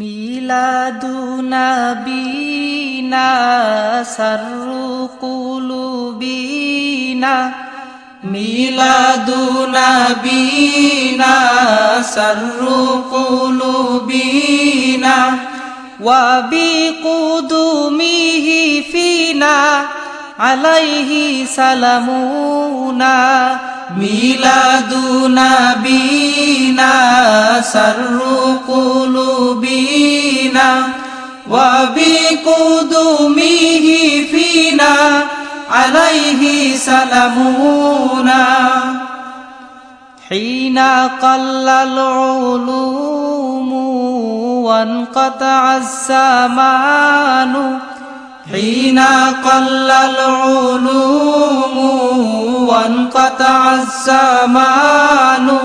মিলাদুনাবিনা সরু কুলুবিনা মিলাদুনাবিনা সরু কুলুবিনা ওয়াবি কুদুমিহি ফিনা আলাইহি সালামুনা মিলাদুনা বিনা সাররু কুলুবিনা ওয়া বিকুদুমিহি ফিনা আলাইহি সালামুনা حين قل العلوم وانقطع الزمان حين قل العلوم وانقطع الزمان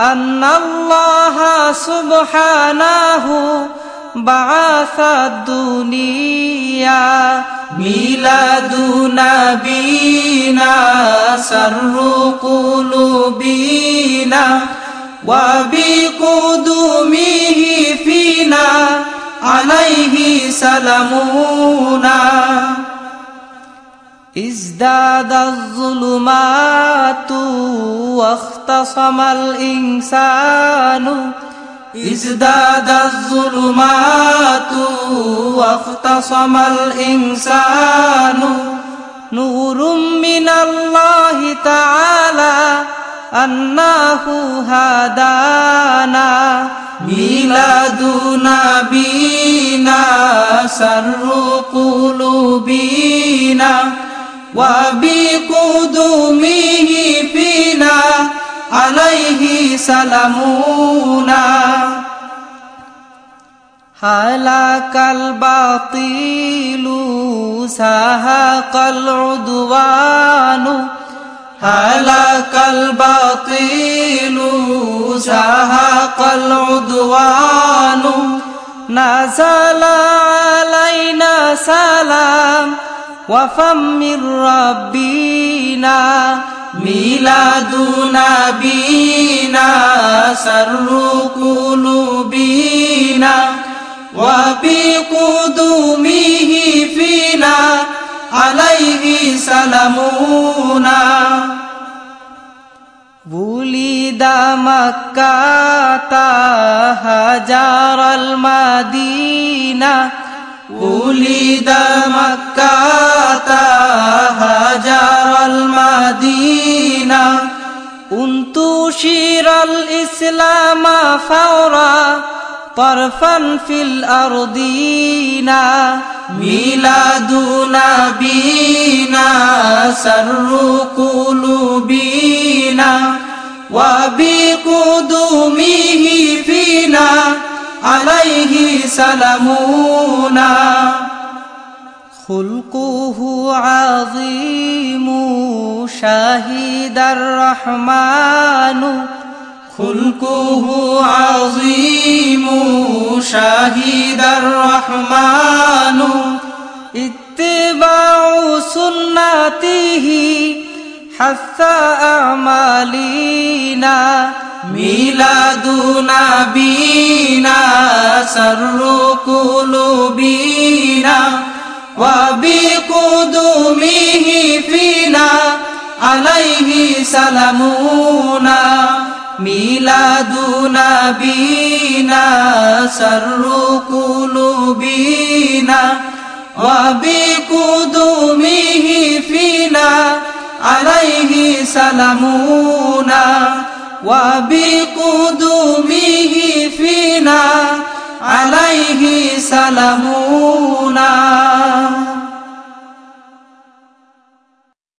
أن الله سبحانه بعث الدنيا ميلاد نبينا سر قلوبنا وبقدوم عليه سلامنا ازداد الظلمات واختصم الإنسان ازداد الظلمات واختصم الإنسان نور من الله تعالى أنه هدانا মিলাদুনা বিনা সারু কুলুবিনা وبقدومه فينا عليه سلامنا هلك الباطل سهق العدوان هلك الباطل سهق العدوان نزل علينا سلام وفم ربنا ميلاد نبينا سر قلوبنا وبقدومه فينا عليه سلامنا ولد مكة هجر المدينة ولد مكة هجر المدينة انتشر الإسلام فورا طرفا في الأرضينا ميلاد نبينا سر قلوبنا وبقدومه فينا عليه سلامونا خلقه عظيم شهد الرحمن خلقه عظيم شهد الرحمن اتباع سنته حث أعمالنا ميلادنا بينا سر قلوبنا وبقدومه فينا عليه سلامنا ميلاد نبينا سر قلوبنا وبقدومه سلمونا وبقدومه فينا عليه سلمونا